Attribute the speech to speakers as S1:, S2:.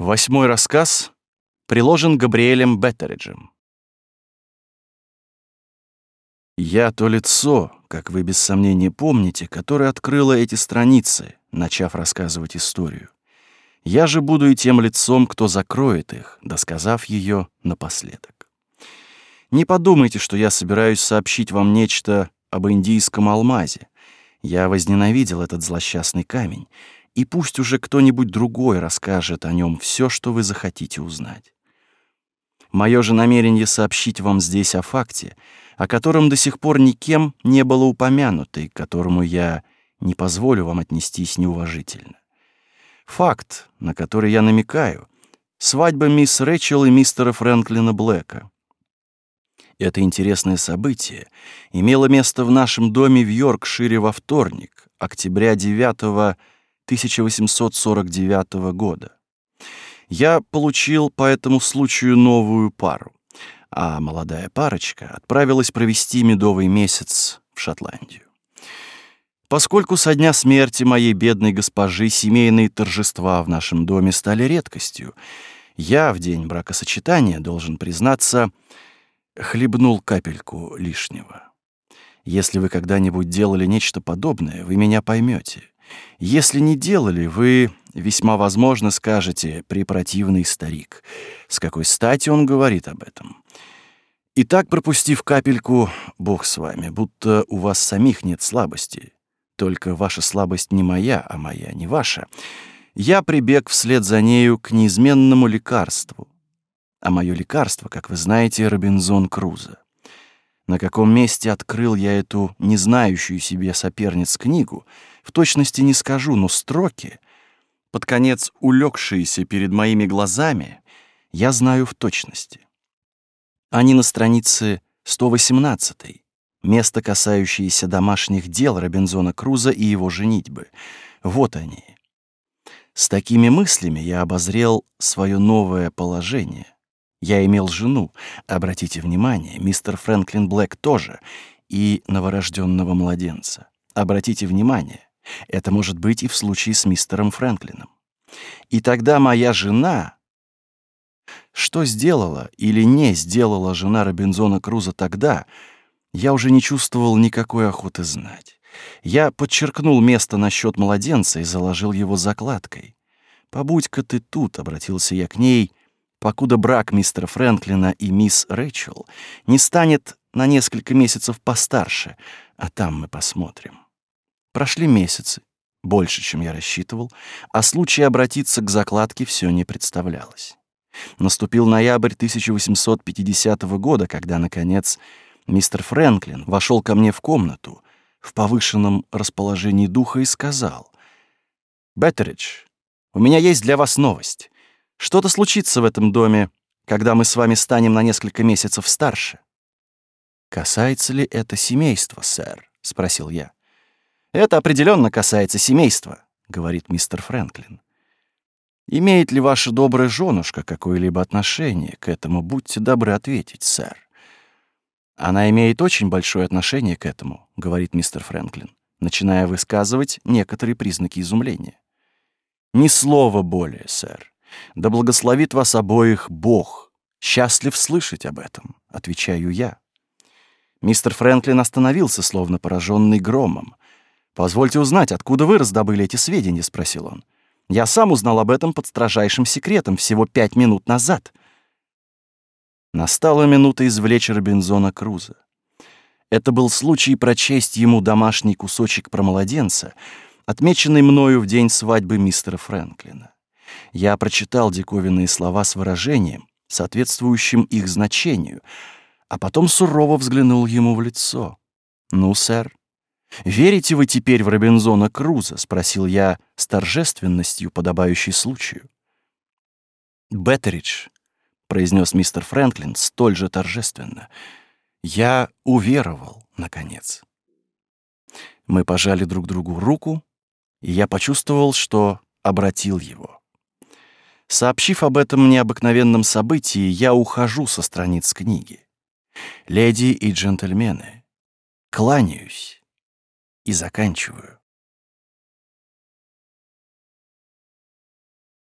S1: Восьмой рассказ приложен Габриэлем Беттериджем. Я то лицо, как вы без сомнения помните, которое открыло эти страницы, начав рассказывать историю. Я же буду и тем лицом, кто закроет их, досказав ее напоследок. Не подумайте, что я собираюсь сообщить вам нечто об индийском алмазе. Я возненавидел этот злосчастный камень, и пусть уже кто-нибудь другой расскажет о нем все, что вы захотите узнать. Мое же намерение сообщить вам здесь о факте, о котором до сих пор никем не было упомянуто и к которому я не позволю вам отнестись неуважительно. Факт, на который я намекаю, свадьба мисс Рэчел и мистера Фрэнклина Блэка. Это интересное событие имело место в нашем доме в Йоркшире во вторник, октября 9 1849 года. Я получил по этому случаю новую пару, а молодая парочка отправилась провести медовый месяц в Шотландию. Поскольку со дня смерти моей бедной госпожи семейные торжества в нашем доме стали редкостью, я в день бракосочетания, должен признаться, хлебнул капельку лишнего. Если вы когда-нибудь делали нечто подобное, вы меня поймете. Если не делали, вы весьма возможно скажете «препротивный старик». С какой стати он говорит об этом? Итак, пропустив капельку, Бог с вами, будто у вас самих нет слабости. Только ваша слабость не моя, а моя не ваша. Я прибег вслед за нею к неизменному лекарству. А мое лекарство, как вы знаете, Робинзон Крузо. На каком месте открыл я эту не знающую себе соперниц книгу, в точности не скажу, но строки, под конец улегшиеся перед моими глазами, я знаю в точности. Они на странице 118, место, касающееся домашних дел Робинзона Круза и его женитьбы. Вот они. С такими мыслями я обозрел свое новое положение — я имел жену, обратите внимание, мистер Фрэнклин Блэк тоже, и новорожденного младенца. Обратите внимание, это может быть и в случае с мистером Фрэнклином. И тогда моя жена... Что сделала или не сделала жена Робинзона Круза тогда, я уже не чувствовал никакой охоты знать. Я подчеркнул место насчет младенца и заложил его закладкой. «Побудь-ка ты тут», — обратился я к ней, покуда брак мистера Фрэнклина и мисс Рэйчел не станет на несколько месяцев постарше, а там мы посмотрим. Прошли месяцы, больше, чем я рассчитывал, а случая обратиться к закладке все не представлялось. Наступил ноябрь 1850 года, когда, наконец, мистер Фрэнклин вошел ко мне в комнату в повышенном расположении духа и сказал, «Беттеридж, у меня есть для вас новость. Что-то случится в этом доме, когда мы с вами станем на несколько месяцев старше. Касается ли это семейства, сэр? спросил я. Это определенно касается семейства, говорит мистер Фрэнклин. Имеет ли ваша добрая женушка какое-либо отношение к этому? Будьте добры ответить, сэр. Она имеет очень большое отношение к этому, говорит мистер Фрэнклин, начиная высказывать некоторые признаки изумления. Ни слова более, сэр. Да благословит вас обоих Бог. Счастлив слышать об этом, отвечаю я. Мистер Фрэнклин остановился, словно пораженный громом. Позвольте узнать, откуда вы раздобыли эти сведения, спросил он. Я сам узнал об этом под строжайшим секретом всего пять минут назад. Настала минута извлечь Робинзона Круза. Это был случай прочесть ему домашний кусочек про младенца, отмеченный мною в день свадьбы мистера Фрэнклина я прочитал диковинные слова с выражением, соответствующим их значению, а потом сурово взглянул ему в лицо. «Ну, сэр, верите вы теперь в Робинзона Круза?» — спросил я с торжественностью, подобающей случаю. «Беттеридж», — произнес мистер Фрэнклин столь же торжественно, — «я уверовал, наконец». Мы пожали друг другу руку, и я почувствовал, что обратил его. Сообщив об этом необыкновенном событии, я ухожу со страниц книги. Леди и джентльмены, кланяюсь и заканчиваю.